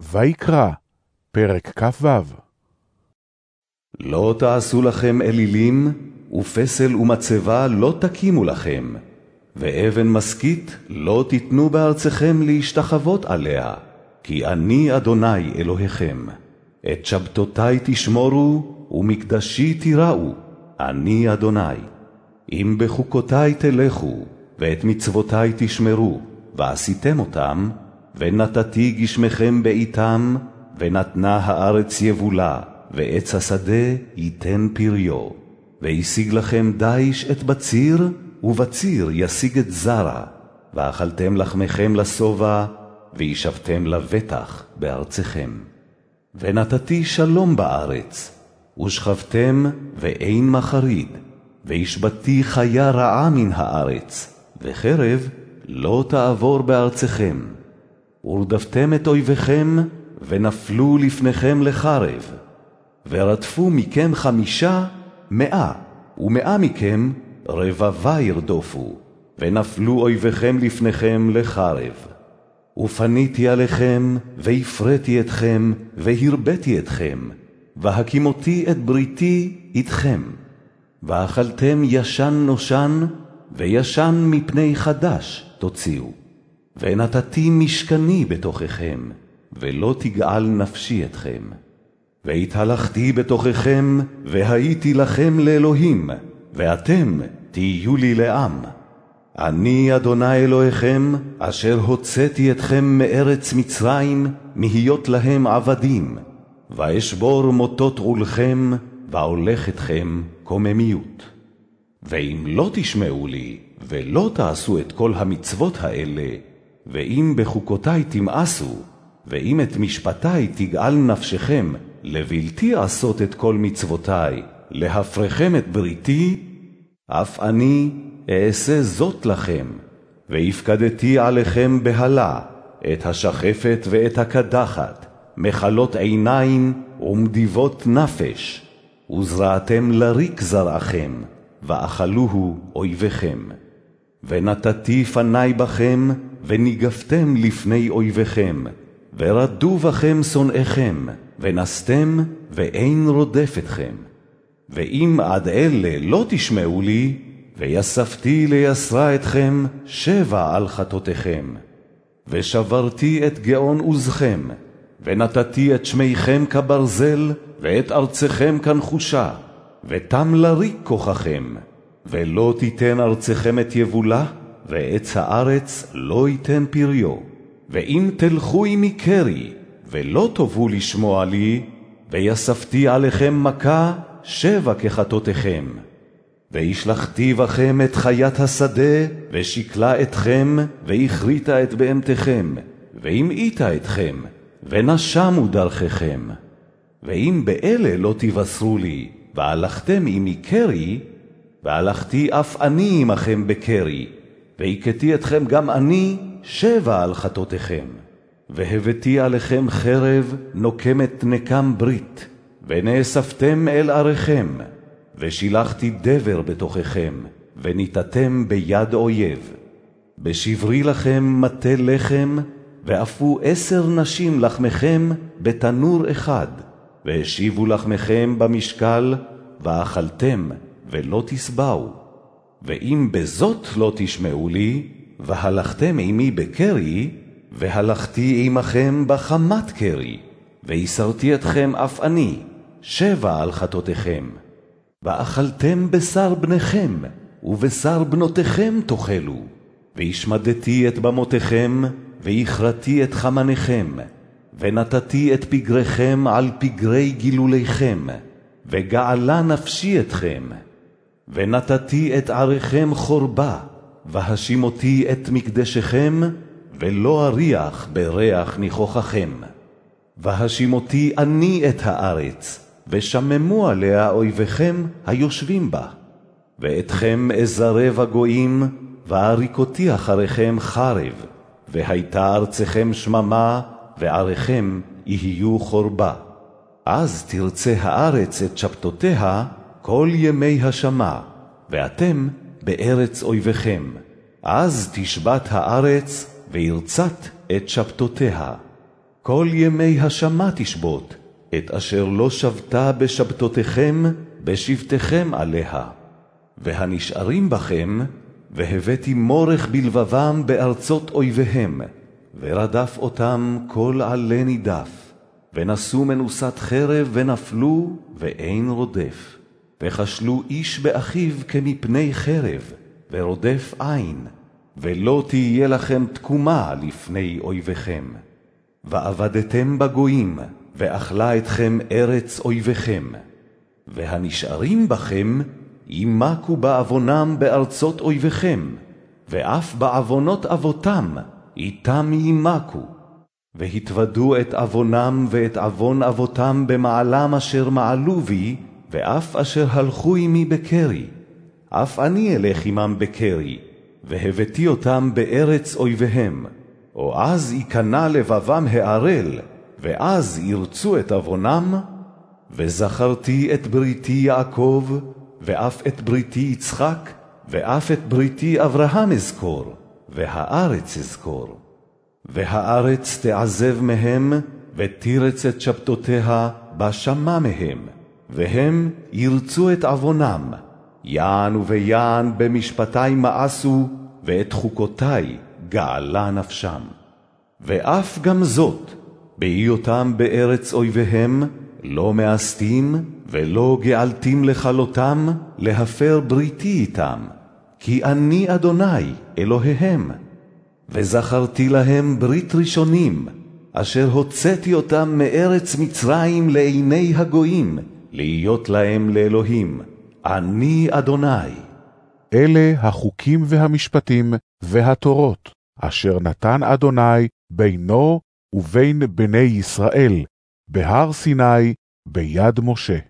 ויקרא, פרק כ"ו לא תעשו לכם אלילים, ופסל ומצבה לא תקימו לכם, ואבן משכית לא תיתנו בארצכם להשתחוות עליה, כי אני אדוני אלוהיכם. את שבתותי תשמורו, ומקדשי תיראו, אני אדוני. אם בחוקותי תלכו, ואת מצוותי תשמרו, ועשיתם אותם, ונתתי גשמכם בעתם, ונתנה הארץ יבולה, ועץ השדה ייתן פריו. והשיג לכם דיש את בציר, ובציר ישיג את זרע, ואכלתם לחמכם לשובע, וישבתם לבטח בארצכם. ונתתי שלום בארץ, ושכבתם ואין מחריד, והשבתי חיה רעה מן הארץ, וחרב לא תעבור בארצכם. ורדפתם את אויביכם, ונפלו לפניכם לחרב. ורדפו מכם חמישה, מאה, ומאה מכם רבבה ירדופו, ונפלו אויביכם לפניכם לחרב. ופניתי עליכם, והפרתי אתכם, והרביתי אתכם, והקימותי את בריתי איתכם. ואכלתם ישן נושן, וישן מפני חדש תוציאו. ונתתי משכני בתוככם, ולא תגעל נפשי אתכם. והתהלכתי בתוככם, והייתי לכם לאלוהים, ואתם תהיו לי לעם. אני אדוני אלוהיכם, אשר הוצאתי אתכם מארץ מצרים, מהיות להם עבדים, ואשבור מוטות עולכם, ואולך אתכם קוממיות. ואם לא תשמעו לי, ולא תעשו את כל המצוות האלה, ואם בחוקותי תמאסו, ואם את משפטי תגאל נפשכם, לבלתי עשות את כל מצוותי, להפרכם את בריתי, אף אני אעשה זאת לכם, והפקדתי עליכם בהלה, את השחפת ואת הקדחת, מחלות עיניים ומדיבות נפש, וזרעתם לריק זרעכם, ואכלוהו אויביכם. ונתתי פני בכם, וניגפתם לפני אויביכם, ורדו בכם שונאיכם, ונסתם, ואין רודף אתכם. ואם עד אלה לא תשמעו לי, ויספתי ליסרה אתכם שבע על חטאותיכם. ושברתי את גאון עוזכם, ונתתי את שמיכם כברזל, ואת ארצכם כנחושה, ותם לריק כוחכם, ולא תיתן ארצכם את יבולה, ועץ הארץ לא ייתן פריו. ואם תלכו עמי קרי, ולא תאבו לשמוע לי, ויספתי עליכם מכה שבע כחטאותיכם. והשלכתי בכם את חיית השדה, ושקלה אתכם, והכריתה את בהמתכם, והמעיטה אתכם, ונשמו דרככם. ואם באלה לא תבשרו לי, והלכתם עמי קרי, והלכתי אף אני עמכם בקרי, והכיתי אתכם גם אני שבע על חטאותיכם. והבאתי עליכם חרב נוקמת נקם ברית, ונאספתם אל עריכם, ושילחתי דבר בתוככם, וניתתם ביד אויב. בשברי לכם מטה לחם, ואפו עשר נשים לחמכם בתנור אחד, והשיבו לחמכם במשקל, ואכלתם, ולא תשבעו. ואם בזאת לא תשמעו לי, והלכתם עמי בקרי, והלכתי עמכם בחמת קרי, והסרתי אתכם אף אני, שבע על חטאותיכם. ואכלתם בשר בניכם, ובשר בנותיכם תאכלו, והשמדתי את במותיכם, והכרתי את חמניכם, ונתתי את פגריכם על פגרי גילוליכם, וגעלה נפשי אתכם. ונתתי את עריכם חורבה, והשימותי את מקדשכם, ולא אריח בריח ניחוחכם. והשימותי אני את הארץ, ושממו עליה אויביכם היושבים בה. ואתכם אזרב הגויים, ואריקותי אחריכם חרב, והייתה ארצכם שממה, ועריכם יהיו חורבה. אז תרצה הארץ את שבתותיה, כל ימי השמה, ואתם בארץ אויביכם. אז תשבת הארץ וירצת את שבתותיה. כל ימי השמה תשבות, את אשר לא שבתה בשבתותיכם, בשבתכם עליה. והנשארים בכם, והבאתי מורך בלבבם בארצות אויביהם, ורדף אותם כל עלה נידף, ונשאו מנוסת חרב ונפלו, ואין רודף. וכשלו איש באחיו כמפני חרב, ורודף עין, ולא תהיה לכם תקומה לפני אויביכם. ועבדתם בגויים, ואכלה אתכם ארץ אויביכם. והנשארים בכם, ימקו בעוונם בארצות אויביכם, ואף בעוונות אבותם, איתם ימקו. והתוודו את עוונם ואת עוון אבותם במעלם אשר מעלו בי, ואף אשר הלכו עמי בקרי. אף אני אלך עמם בקרי, והבאתי אותם בארץ אויביהם. או אז ייכנע לבבם הערל, ואז ירצו את עוונם, וזכרתי את בריתי יעקב, ואף את בריתי יצחק, ואף את בריתי אברהם אזכור, והארץ אזכור. והארץ תעזב מהם, ותירץ את שבתותיה, בשמה מהם, והם ירצו את עוונם. יען וביען במשפטי מאסו, ואת חוקותי גאלה נפשם. ואף גם זאת, בהיותם בארץ אויביהם, לא מאסתים ולא גאלתים לכלותם, להפר בריתי איתם, כי אני אדוני אלוהיהם. וזכרתי להם ברית ראשונים, אשר הוצאתי אותם מארץ מצרים לעיני הגויים, להיות להם לאלוהים. אני אדוני. אלה החוקים והמשפטים והתורות, אשר נתן אדוני בינו ובין בני ישראל, בהר סיני, ביד משה.